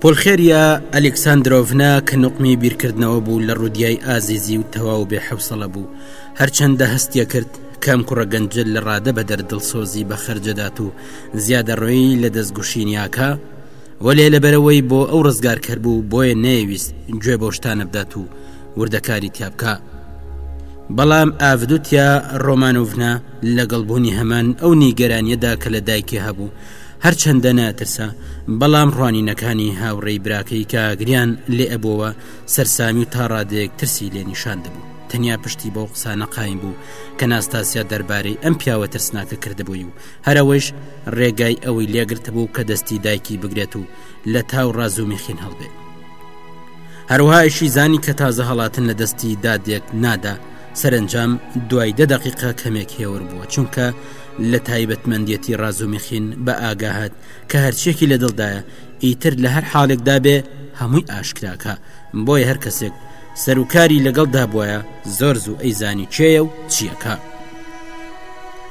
پولخێریا ئەلیکساندرۆڤنا کە نوقمی بیرکردنەوە بوو لە ڕودیای ئازیزی و تەواو بێ حەوسەڵە بوو هەرچەندە هەستیە کرد کام کوڕە گەنجە لە ڕادە بەدەر دڵسۆزی بە خەرجەدات و زیادە ڕۆیی لە دەست گوشینیاکا وەلێ لەبەرەوەی بۆ ئەو ڕزگارکەر بوو بۆیە نەیەویست گوێ بۆ شتانە بدات و وردەکاری تیابکە بەڵام ئاڤدوتیا ڕۆمانوڤنا لەگەڵ بوونی هەمان ئەو نیگەرانیەدا کە لە دایکی هەبوو هەرچەندە ناترسا بەڵام ڕوانینەکانی هاوڕێی براکەی کە گریان لێ ئەبەوە سەرسامی و تا ڕادێک ترسی لێ نیشان دەبوو تەنیا پشتی بەو قسانە قایم بوو کە ناستاسیا دەربارەی ئەم پیاوە ترسناکە کردبووی و هەرەوەیش ڕێگای ئەوەی لێگرتبوو کە دەستی دایکی بگرێت و لە تاو ڕازومیخین هەڵبێت هەروهایشی زانی کە تازە هەڵاتن لە دەستی دادێک نادا سەرنجام دوای دە دقیقا کەمێک هێور بووە چونکە لە تایبەتمەندێتی ڕازومیخین بە ئاگاهات کە هەرچێکی لە دڵدایە ئیتر لە هەر حاڵێکدا بێ هەمووی ئاشکراکە بۆیە هەر کەسێک سەرکاری لەگەڵ دابواە زۆر زوو ئەیزانی چێە و چیەکە.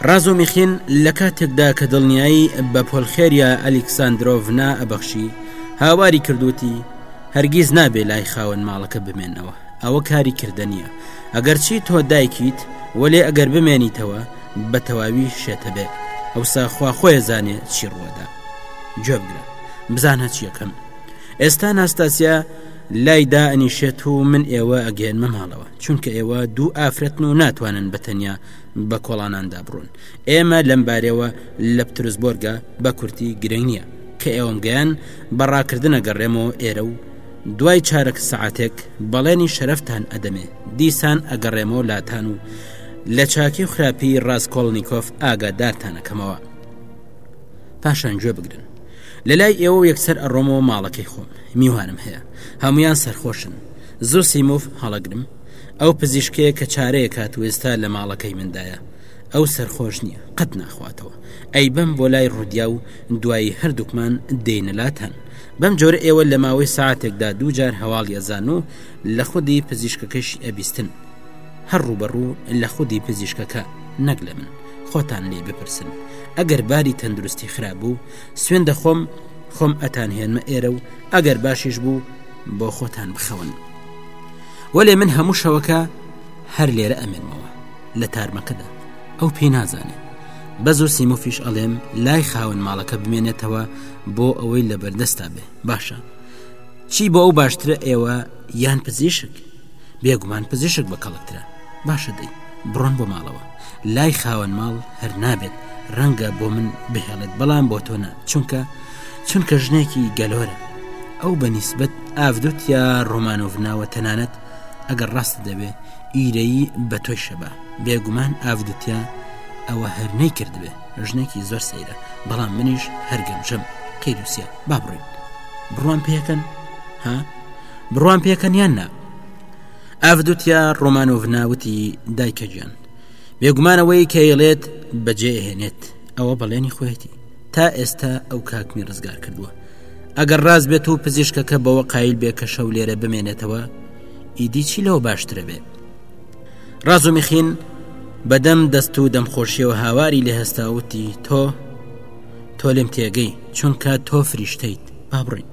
ڕازۆمیخین لە کاتێکدا کە دڵنیایی بە پۆلخێریا ئەلیکساندرۆڤنا ئەبەخشی هاواری کردوتی هەرگیز نابێ لای خاوەن ماڵەکە بمێنەوە ئەوە کاری کردە نییە ئەگەرچی تۆ دایکیت وەلێ ئەگەر بمێنیتەوە بە تەواوی شێتە بێ ئەوسا خوا خۆی زانێ چی ڕوەدا جوێ بگرە بزانە چیەکەم ئێستا ناستاسیا لای دا ئەنیشێت و من ئێوە ئەگەێنمە ماڵەوە چونکە ئێوە دوو ئافرەتن و ناتوانن بەتەنیا بە کۆڵاناندا بڕون ئێمە لەم بارەوە لە پترسبۆرگە بە کورتی گرنگ نییە کە ئێوەم گەیان بەڕاکردنە گەڕێمەوە ئێرە و دوای چارەک سعاتێک بەڵێنی شەرفتان ئەدەمێ دیسان ئەگەڕێمەوە لاتان و لە چاکی و خراپی ڕاستکۆڵنییکۆف ئاگادارتان ئەەکەمەوە پاشان گوێ بگرن لە لای ئێوە یەکسەر ئەڕۆمەوە ماڵەکەی خۆم میوانم هەیە هەمویان سەرخۆشن زۆر سیمۆف هەڵەگرم ئەو پزیشکەیە کە چارەیە کات وێستا لە ماڵەکەی مندایە ئەو سەرخۆش نییە قەت ناخواتەوە ئەی بەم بۆ لای ڕودیا و دوایی هەردووکمان دێنەلاتان بەم جۆرە ئێوە لە ماوەی ساعتێکدا دووجار هەواڵی ئەزان و لە خودی پزیشکەکەشی ئەبیستن هەر ڕووبەڕوو لە خودی پزیشکەکە نەک لە من خۆتان لێی بپرسن ئەگەر باری تەندروستی خراپ بوو سوێن دەخۆم خۆم ئەتان هێنمە ئێرە و ئەگەر باشیش بوو بۆ خۆتان بخەون وەلێ من هەموو شەوەکە هەر لێرە ئەمێنمەوە لە تارمەکەدا ئەو پێی نازانێت بە زۆر سیمۆفیش ئەڵێم لای خاون ماڵەکە بمێنێتەوە بۆ ئەوەی لە بەردەستا بێ باشە چی بۆ ئەو باشترە ئێوە یان پزیشک بێگومان پزیشک بە کەڵکترە باشە دەی بڕۆن بۆ ماڵەوە لای خاوەن ماڵ هەر نابێت ڕەنگە بۆ من بهێڵێت بەڵام بۆ تۆنا چونکە چونکە ژنێکی گەلۆرە ئەو بە نیسبەت ئافدوت یا ڕۆمانۆڤناوە تەنانەت ئەگەر ڕاست دەبێ ئیرەیی بە تۆی شەبە بێگومان ئافدوتیا ئەوە هەر نەی کردبێ ژنێکی زۆر سەیرە بەڵام منیش هەرگەمژەم قیروسە با بڕین بڕوان پێەکەن ها؟ بڕوام پێکەن یان نا ئەفدوتیا ڕۆمانۆڤنا وتی دایکە گیان بێگومانەوەی کەیڵێت بەجێهێنێت ئەوە بەڵێنی خۆیەتی تا ئێستا ئەو کاکمی ڕزگار کردووە ئەگەر ڕاز بێت و پزیشکەکە بەوە قایل بێ کە شەو لێرە بمێنێتەوە ئیدی چی لەوە باشترە بێت ڕاز و میخین بەدەم دەست و دەمخۆشیەوە هاواری لە هەستاوتی تۆ تۆ لێم تێگەی چونکە تۆ فریشتیت بابڕین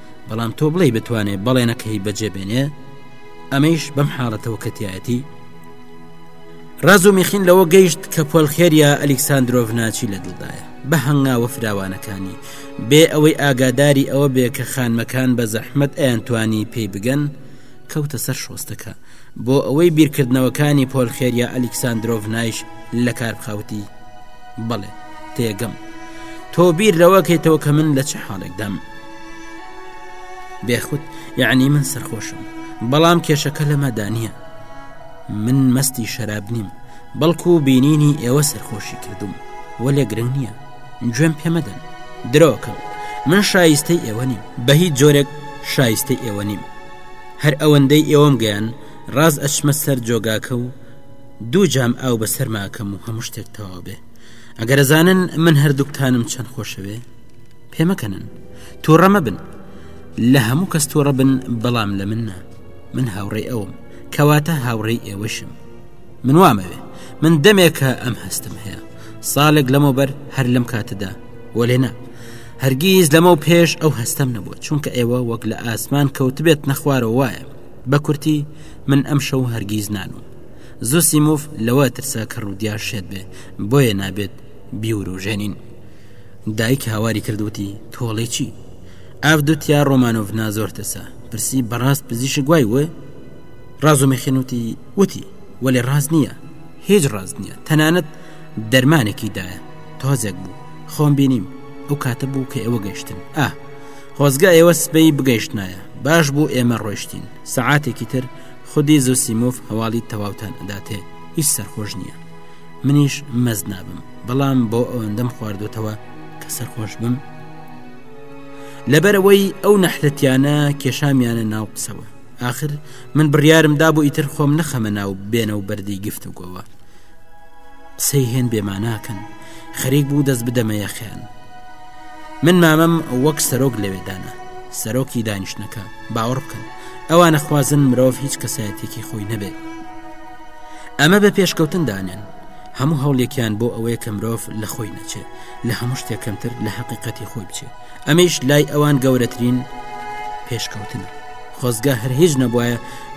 بەڵام تۆ بڵێ بتوانێ بەڵێنەکەی بەجێبێنێ ئەمەیش بەم حاڵەتەوە کەتیایەتی ڕاز و میخین لەوە گەیشت کە پۆل خێریا ئەلیکساندرۆڤناچی لە دڵدایە بە هەنگاوە فراوانەکانی بێ ئەوەی ئاگاداری ئەوە بێ کە خانمەکان بە زەحمت ئەیانتوانی پێی بگەن کەوتە سەر شۆستەکە بۆ ئەوەی بیرکردنەوەکانی پۆل خێریا ئەلیکساندرۆڤنایش لە کاربخاوتی بەڵێ تێگەم تۆ بیر لەوەکەیتەوە کە من لە چه حاڵێکدام بێخود یعنی من سەرخۆشم بەڵام کێشەکە لەمەدا نییە من مەستی شەراب نیم بەڵکو و بینینی ئێوە سەرخۆشی کردوم وەلێ گرنگ نییە گوێم پێمەدەن درۆکەم من شایستەی ئێوە نیم بە هیچ جۆرێک شایستەی ئێوە نیم هەر ئەوەندەی ئێوەم گەیان ڕاز ئەچمە سەر جۆگاکە و دوو جام ئاو بەسەرما ئەکەم و هەموو شتێک تەواو بێ ئەگەر ئەزانن من هەردووکتانم چەند خۆشەوێ پێمەکەنن تووڕە مەبن لە هەموو کەس تووڕە بن بەڵام لە من نا من هاوڕێ ئەوم کەواتە هاوڕێی ئێوەشم من وامەوێ من دەمێکە ئەم هەستم هەیە ساڵێک لەمە بەر هەر لەم کاتەدا وەلێنا هەرگیز لەمە و پێش ئەو هەستەم نەبووە چونکە ئێوە وەک لە ئاسمان کەوتبێت نەخوارەوە وایە بە کورتی من ئەم شەو هەرگیز نانوم زوسیموف لەوە ترسا کە ڕودیا شێت بێ بۆیە نابێت بیوروژێنین دایک هاواری کردوتی تۆڵێ چی ئاف دوتیا ڕۆمانۆڤ نازۆر ترسا پرسی بەڕاست پزیشە گوای وێ ڕازۆمی خێنوتی وتی وەلێ ڕاست نییە هیچ ڕاست نییە تەنانەت دەرمانێکی دایە تازێک بوو خۆم بینیم ئەو کاتە بوو کە ئێوە گەشتن ئا خۆزگە ئێوە سبەی بگەشتنایە باش بوو ئێمە ڕۆشتین سعاتێکی تر خودی زۆسیمۆف هەواڵی تەواوتان ئەداتێ هیچ سەرخۆش نییە منیش مەز نابم بەڵام بۆ ئەوەندەم خواردوتەوە کە سەرخۆش بم لەبەرەوەی ئەو نەحلەتیانە کێشامیانە ناو قسەوە آخر من بڕیارم دابوو ئیتر خۆم نەخەمە ناو بێنە و بەردی گفتوگۆوە قسەی هێن بێماناکەن خەریک بوو دەست بدەمە یەخیان من مامەم وەک سەرۆک لەوێدانە سەرۆکی دانیشتەکە باوەڕ بکەن ئەوانە خوازن مرۆڤ هیچ کەسایەتێکی خۆی نەبێت ئەمە بە پێشکەوتن دانێن هەموو هەوڵێکیان بۆ ئەوەیە کە مرۆڤ لە خۆی نەچێت لە هەموو شتێک کەمتر لە حقیقەتی خۆی بچێت ئەمەش لای ئەوان گەورەترین پێشکەوتن خۆزگە هەر هیچ نەبواە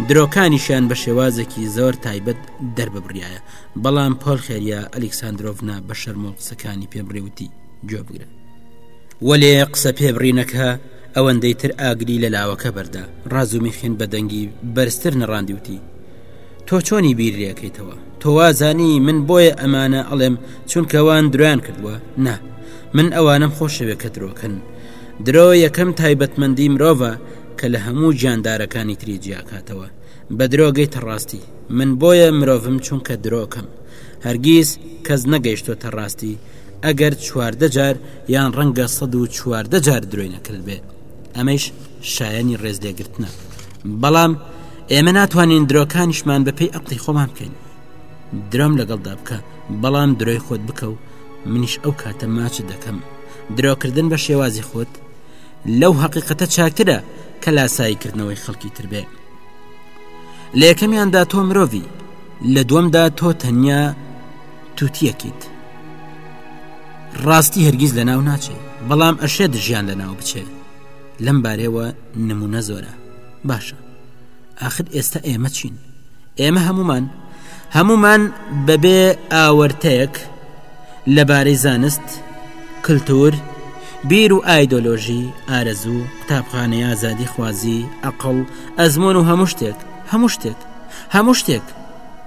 درۆکانیشیان بە شێوازێکی زۆر تایبەت دەرببریایە، بەڵام پۆلخێریا ئەلیکساندرۆڤنا بە شەرمەوە قسەکانی پێبڕی وتی، گوێ بگرە. وەلێ قسە پێبڕینەکە ئەوەندەی تر ئاگری لە لاوەکە بەردا، ڕازومیخین بە دەنگی بەرزتر نڕاندی وتی، تۆ چۆنی بیر لێکەیتەوە؟ تۆ وازانی من بۆیە ئەمانە ئەڵێم چونکە وان درۆیان کردووە؟ نا، من ئەوانەم خۆشەوێ کە درۆکەن. درۆ یەکەم تایبەتمەندی مرۆڤە کە لە هەموو گیاندارەکانی تری جیاکاتەوە. بە درۆ گەیتە ڕاستی من بۆیە مرۆڤم چونکە درۆ کەم هەرگیز کەس نەگەیشتۆتە ڕاستی ئەگەر چواردە جار یان ڕەنگە سەد و چواردە جار درۆی نەکردبێ ئەمەیش شایەنی ڕێز لێگرتنە بەڵام ئێمە ناتوانین درۆکانیشمان بەپی ئەقلی خۆمان بکەین درۆم لەگەڵدا بکە بەڵام درۆی خۆت بکە و منیش ئەو کاتە ماچ دەکەم درۆکردن بە شێوازی خۆت لەو هەقیقەتە چاکترە کە لاسایی کردنەوەی خەڵکی تر بێ لە یەکەمیاندا تۆ مرۆڤی لە دووەمدا تۆ تەنیا توتیەکیت ڕاستی هەرگیز لە ناو ناچێ بەڵام ئەشێ دژیان لە ناو بچێ لەم بارەوە نمونە زۆرە باشە ئاخر ئێستا ئێمە چین؟ ئێمە هەمومان هەمومان بەبێ ئاوەرتەیەک لەبارەی زانست، کللتور، بیر و ئایدۆلۆژی، ئارەزوو، قوتابخانەی ئازادی خوازی، ئەقڵ، ئەزمۆن و هەموو شتێک، هەموو شتێک، هەموو شتێک.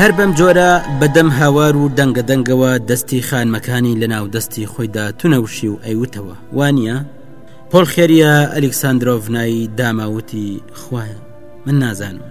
هەر بەم جۆرە بەدەم هاوار و دەنگە دەنگەوە دەستی خانمەکانی لە ناو دەستی خۆیدا تونەوشی و ئەیوتەوە وانە پۆل خێریە ئەلیکساندرۆڤنایی داماوتی خوایە من نازانم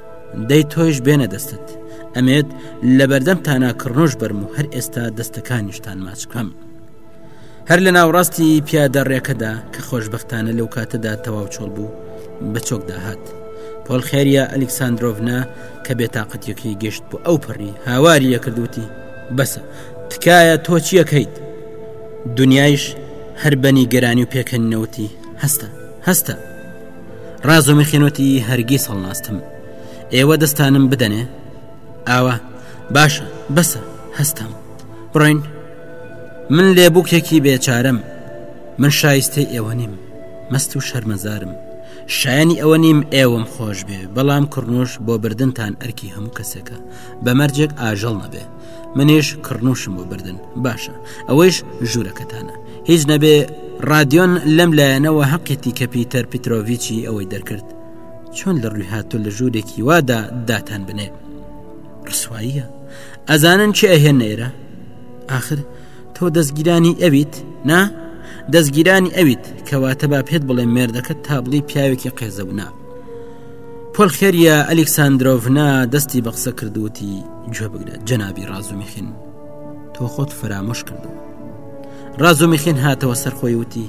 دەی تۆیش بێنە دەستت ئەمێت لە بەردەم تاناکڕنۆش بەرم و هەر ئێستا دەستەکانیشتان ماچکەم هەر لە ناوڕاستی پیادە ڕێکەدا کە خۆشببختانە لەو کاتەدا تەواو چۆڵ بوو بە چۆک داهات پۆل خێریە ئەلکسسانندۆڤنا کە بێتاقەتیەکەی گەشت بۆ ئەو پەڕی هاواری یەکردوتی بەسە تکایە تۆ چیەکەیت دنیایش هەر بەنی گەرانی و پێکەنەوتی هەستە هەستە ڕازۆمەخێنۆتی هەرگیز هەڵناستم ئێوە دەستانم بدەنێ ئاوە باشە بەسە هەستم بڕین من لێ بووکێکی بێچارەم من شایستەی ئێوە نیم مەست و شەرمەزارم شایانی ئەوە نیم ئێوەم خۆش بێ بەڵام کڕنۆش بۆ بردنتان ئەرکی هەموو کەسێکە بە مەرجێک ئاژەڵ نەبێ منیش کڕنوشم بۆ بردن باشە ئەوەیش ژوورەکەتانە هیچ نەبێ ڕادیۆن لەم لایەنەوە هەقێتی کە پیتەر پیتۆڤچی ئەوەی دەرکرد چۆن لە ڕووی هاتو لە ژوورێکی وادا داتان بنێ ڕسواییە ئەزانن چی ئەهێن نێرە آخر تۆ دەستگیرانی ئەویت نا دەستگیرانی ئەویت کەواتە با پێت بڵێ مێردەکە تابڵی پیاوێکی قێزەونا پۆلخێریا ئەلیکسسانندۆڤنا دەستی بە قسە کردوتی گوێ بگرە جەنابی ڕازومیخین تۆ خۆت فرامۆش کردو ڕازومیخین هاتەوە سەرخۆی وتی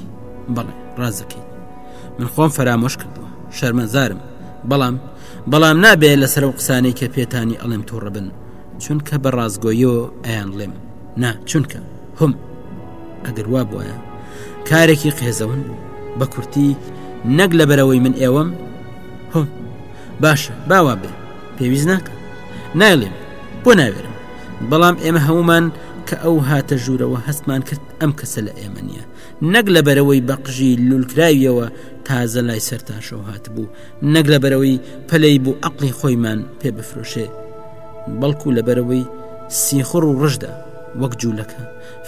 بەڵێ ڕازەکەی من خۆم فرامۆش کردووە شەرمەزارم بەڵام بەڵام نابێت لەسەر و قسانەی کە پێتانی ئەڵێم تووڕە بن چونکە بە ڕازگۆیەوە ئەیان ڵێم نا چونکە هم ئەگەر وا بواە کارێکی قێزەون بوو بە کورتی نەک لە بەرەوەی من ئێوەم هم باشە باوا بێ پێویست ناکە نایڵێم بۆ ناوێرم بەڵام ئێمە هەمومان کە ئەو هاتە ژوورەوە هەستمان کرد ئەم کەسە لە ئێمە نییە نەک لە بەرەوەی بەقژی لولکراویەوە تازە لای سەر تاشەوە هاتبوو نەک لە بەرەوەی پەلەی بوو عقلی خۆیمان پێ بفرۆشێ بەڵکو لەبەرەوەی سیخڕ و ڕژدا وەک جوولەکە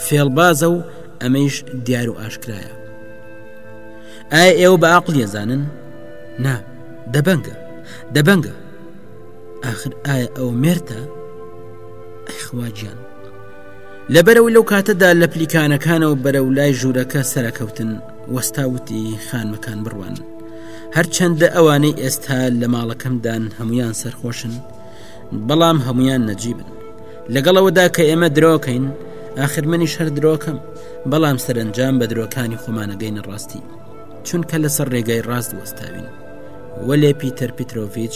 فێڵبازە و ئەمەیش دیار و ئاشکرایە ئایا ئێوە بە عقل یەزانن نا دەبەنگە دەبەنگە آخر ئایا ئەو مێرتە ئەخواجیان لەبەرەوە لەو کاتەدا لە پلیکانەکانەوە بەرە و لای ژوورەکە سەرکەوتن وەستاوتی خانمەکان بڕوان هەرچەندە ئەوانەی ئێستا لە ماڵەکەمدان هەمویان سەرخۆشن بەڵام هەمویان نەجیبن لەگەڵەوەدا کە ئێمە درۆکەین آخر منی شەر درۆکەم بەڵام سەرنجام بە درۆکانی خۆمانەگەینە ڕاستی چونکە لەسەر ڕێگای ڕاست وەستاوین وەلێ پیتەر پیتۆڤچ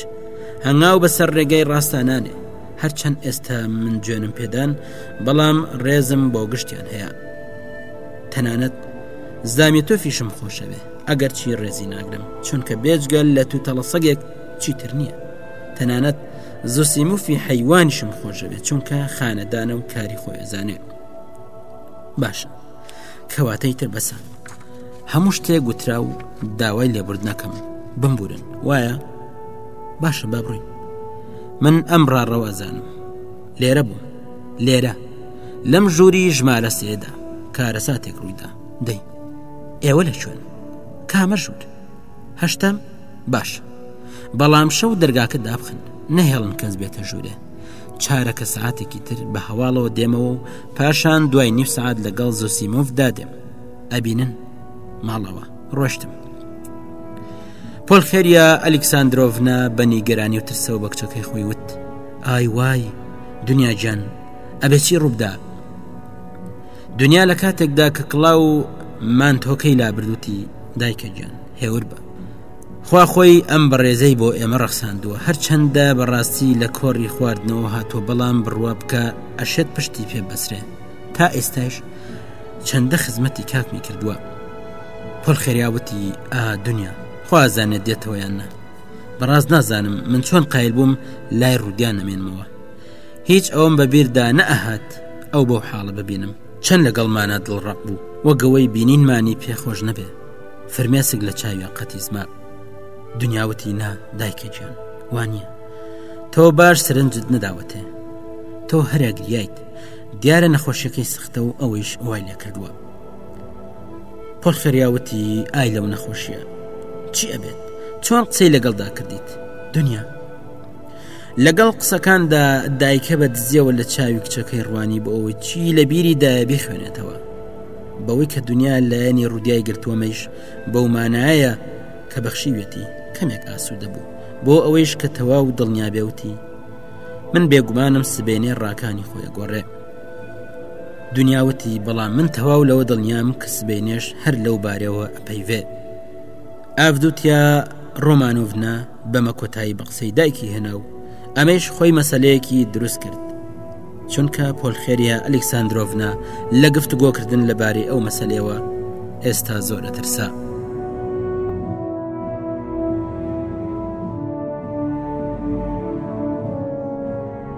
هەنگاو بەسەر ڕێگای ڕاستانانێ هەرچەند ئێستا من جوێنم پێدان بەڵام ڕێزم بۆ گشتیان هەیە تەنانەت زامی تۆفیشم خۆشەوێ ئەگەرچی ڕێزی ناگرم چونکە بێجگەل لە تو تەڵەسەگێک چیتر نییە تەنانەت زوسیموفی حەیوانیشم خۆشەوێت چونکە خانەدانە و کاری خۆێزانێ باشە کەواتەی تر بەسە هەموو شتێک گوترا و داوای لێبرد نەکەم بمبورن وایە باشە با بڕین من ئەم ڕاڕەوازانم لێرە بووم لێرە لەم ژووری ژمارە سێدا کارەساتێک ڕوویدا دەی ئێوە لە شوێن کامە ژوور هەشتەم باش بەڵام شەو دەرگاکە دابخن نەهێڵن کەس بێتە ژوورێ چارەکە سعاتێکی تر بە هەواڵەوە دێمەوە و پاشان دوای نیو سعات لەگەڵ زۆسیمۆف دادێم ئەبینن ماڵەوە ڕۆشتم پۆل خێریە ئەلیکساندرۆڤنا بە نیگەرانی و ترسەوە بە کچەکەی خۆی وت ئای وای دنیا گیان ئەبێ چی ڕووبدا دنیا لە کاتێکدا کە کڵاو و مانتۆکەی لابردوتی دایکە گیان هێور بە خوا خۆی ئەم بەڕێزەی بۆ ئێمە ڕەخساندووە هەرچەندە بەڕاستی لە کۆڕی خواردنەوە هاتووە بەڵام بڕوا بکە ئەشێت پشتی پێ بەسرێ تا ئێستاش چەندە خزمەتی کاکمی کردووە پۆل خێریاوتی ئا دنیا خوازانێت دێتەوەیان نە بەڕاست نازانم من چۆن قایل بووم لای ڕودیان نەمێنمەوە هیچ ئەوم بە بیردا نەئەهات ئەو بەو حاڵە ببینم چەند لەگەڵمانە دڵڕەق بوو وەگەوەی بینینمانی پێخۆش نەبێ فرمێسک لە چاویا قەتیزما دنیاوتی نا دایکە گیان وانە تۆ باش سرنجت نەداوەتێ تۆ هەرەگریایت دیارە نەخۆشیەکەی سختە و ئەوەیش وای لێ کردووە پڕ خریاوتی ئای لەو نەخۆشیە چی ئەبێت چۆن قسەی لەگەڵدا کردیت دنیا لەگەڵ قسەکاندا دایکە بە دزیەوە لە چاوی کچەکەی ڕوانی بۆ ئەوەی چی لە بیری دایە بخوێنێتەوە بەوەی کە دنیا لایەنی ڕودای گرتووەمەیش بەو مانایە کە بەخشیوێتی کەمێک ئاسوودە بوو بۆ ئەوەیش کە تەوا و دڵنیابێوتی من بێگومانم سبێنێ ڕاکانی خۆی گۆڕێ دنیاوتی بەڵام من تەواو لەوە دڵنیام کە سبێنێش هەر لەو بارەوە پەیڤێ ئەفدوتیا ڕۆمانوڤنا بەمە کۆتایی بە قسەی دایکی هێنا و ئەمەیش خۆی مەسلەیەکی دروست کرد چونکە پۆلخێریە ئەلکسسانندۆڤنا لە گفتوگۆکردن لەبارەی ئەو مەسلەوە ئێستا زۆر دەترسا.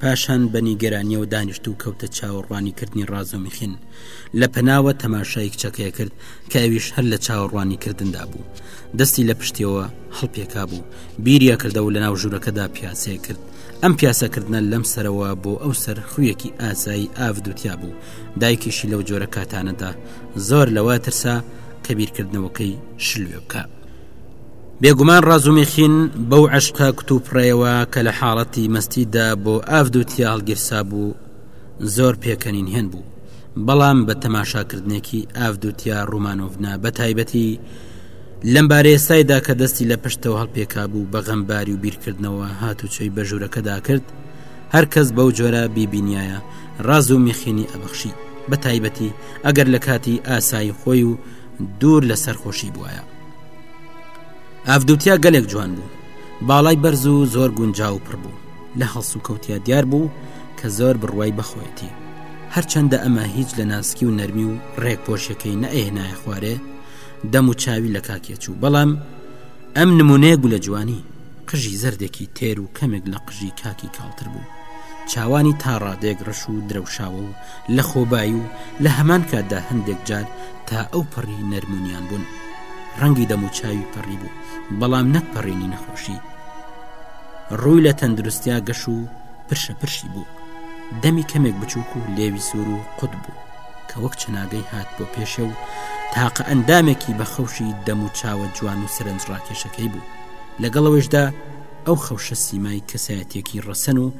پاشان بە نیگەرانیەوە دانیشت و کەوتە چاوەڕوانی کردنی ڕازۆمیخین لە پەناوە تەماشای کچەکەی کرد کە ئەویش هەر لە چاوەڕوانی کردندا بوو دەستی لە پشتیەوە هەڵپێکا بوو بیریا کردەوە لە ناو ژوورەکەدا پیاسەیە کرد ئەم پیاسەکردە لەم سەرەوە بۆ ئەو سەر خویەکی ئاسایی ئاودوتیا بوو دایکیشی لەو جۆرە کاتانەدا زۆر لەوە ترسا کە بیرکردنەوەکەی شلوێ بکە بێگومان ڕازومیخین بەو عشقە کتوپڕەیەوە کە لە حاڵەتی مەستیدا بۆ ئافد و تیا هەڵگیرسا بوو زۆر پێکەنین هێن بوو بەڵام بە تەماشاکردنێکی ئافد و تیا ڕوومانۆڤنا بە تایبەتی لەم بارێسایدا کە دەستی لە پشتەوە هەڵپێکا بوو بە غەمباری و بیرکردنەوە هاتوچۆی بە ژوورەکەدا کرد هەر کەس بەو جۆرە بیبینایە ڕاز و میخینی ئەبەخشی بە تایبەتی ئەگەر لە کاتی ئاسایی خۆی و دوور لە سەرخۆشی بواە ئەفدوتیا گەلێک جوان بوو باڵای بەرز و زۆر گونجا و پڕ بوو لە هەڵس و کەوتیا دیار بوو کە زۆر بڕوای بەخۆیەتی هەرچەندە ئەمە هیچ لە ناسکی و نەرمی و ڕێک پۆشەکەی نەئێنایە خوارێ دەم و چاوی لە کاکێچوو بەڵام ئەم نمونەیە گولە جوانی قژی زەردێکی تێر و کەمێک لە قژی کاکی کاڵتر بوو چاوانی تا ڕادێک ڕەش و درەوشاوە و لە خۆبایی و لە هەمان کاتدا هەندێک جار تا ئەو پەڕی نەرمونیان بوون ڕەنگی دەم و چاوی پەڕی بوو بەڵام نەک پەڕێنی نەخۆشی ڕووی لە تەندروستیا گەش و پرشە پرشی بوو دەمی کەمێک بچووک و لێوی سوور و قوت بوو کە وەک چناگەی هات بۆ پێشێ و تاقە ئەندامێکی بە خەوشی دەم و چاوە جوان و سەرنج ڕاکێشەکەی بوو لەگەڵەوەشدا ئەو خەوشە سیمای کەسایەتێکی ڕەسەن و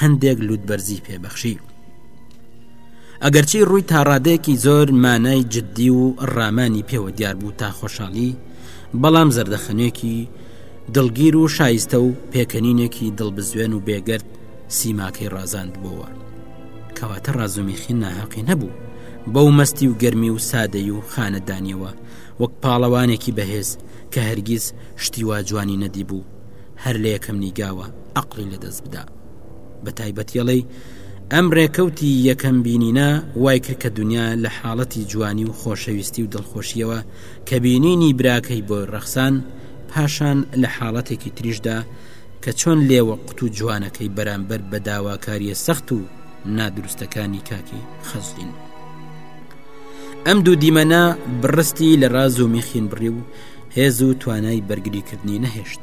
هەندێک لووت بەرزی پێبەخشی ئەگەرچی ڕووی تاڕادەیەکی زۆر مانای جددی و ڕامانی پێوە دیار بوو تا خۆشحاڵی بەڵام زەردەخەنێکی دڵگیر و شایستە و پێکەنینێکی دڵبزوێن و بێگرد سیماکەی ڕازاند بۆوە کەواتە ڕازومیخی ناهاقی نەبوو بەو مەستی و گەرمی و سادەی و خانەدانیەوە وەک پاڵەوانێکی بەهێز کە هەرگیز شتیوا جوانی نەدی بوو هەر لە یەکەم نیگاوە ئەقلی لەدەست بدا بە تایبەتی ئەڵێی ئەم ڕێکەوتی یەکەم بینینە وای کرد کە دنیا لە حاڵەتی جوانی و خۆشەویستی و دڵخۆشیەوە کە بینینی براکەی بۆ ڕەخسان پاشان لە حاڵەتێکی تریشدا کە چۆن لێوە قوت و جوانەکەی بەرامبەر بە داواکاریە سەخت و نادروستەکانی کاکی خەزلین ئەم دوو دیمەنە بڕستی لە ڕاز و میخین بڕی و هێز و توانای بەرگریکردنی نەهێشت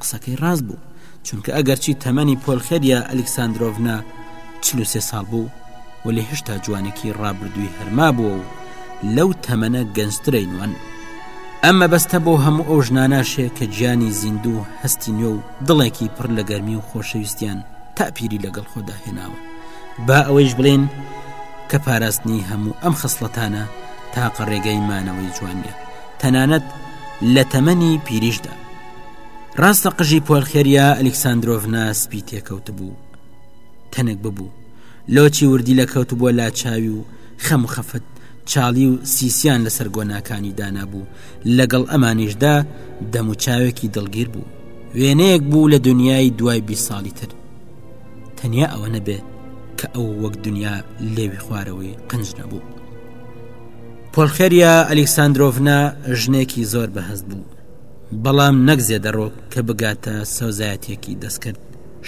قسەکەی ڕاست بوو، چونکە ئەگەرچی تەمەنی پۆلخێریا ئەلیکساندرۆڤنا چل و سێ ساڵ بوو، وەلێ هێشتا جوانێکی ڕابردووی هەر مابووە و لەو تەمەنە گەنجترەی نوان. ئەم مەبەستە بۆ هەموو ئەو ژنانەشێ کە گیانی زیندوو هەستی نوێ و دڵێکی پڕ لە گەرمی و خۆشەویستیان تا پیری لەگەڵ خۆدا هێناوە. با ئەوەیش بڵێین کە پاراستنی هەموو ئەم خەسڵەتانە تاقە ڕێگەی مانەوەی جوانیە، تەنانەت لە تەمەنی پیریشدا. ڕاستە قژی پۆلخێریا ئەلیکساندرۆڤنا سپی تێکەوتبوو تەنک ببوو لۆچی وردی لە کەوتبووە لا چاوی و خەم خەفەت چاڵی و سیسیان لەسەر گۆناکانی دانابوو لەگەڵ ئەمانیشدا دەموچاوێکی دڵگیر بوو وێنەیەک بوو لە دنیای دوای بی ساڵی تر تەنیا ئەوە نەبێت کە ئەو وەک دنیا لێوی خوارەوەی قنج نەبوو پۆلخێریا ئەلیکساندرۆڤنا ژنێکی زۆر بەهەست بوو بەڵام نەک زێدەڕۆ کە بگاتە سۆزایەتیەکی دەستکرد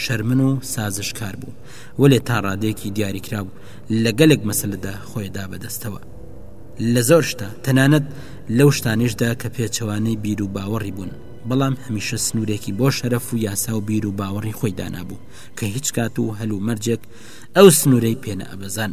شەرمن و سازشکار بوو وەلێ تا ڕادێکی دیاریکراو لە گەلێک مەسلدا خۆیدا بەدەستەوە لە زۆر شتا تەنانەت لەو شتانیشدا کە پێچەوانەی بیر و باوەڕی بوون بەڵام هەمیشە سنوورێکی بۆ شەرەف و یاسا و بیر و باوەڕی خۆی دانابوو کە هیچ کات و هەلو مەرجێک ئەو سنوورەی پێنە ئەبەزان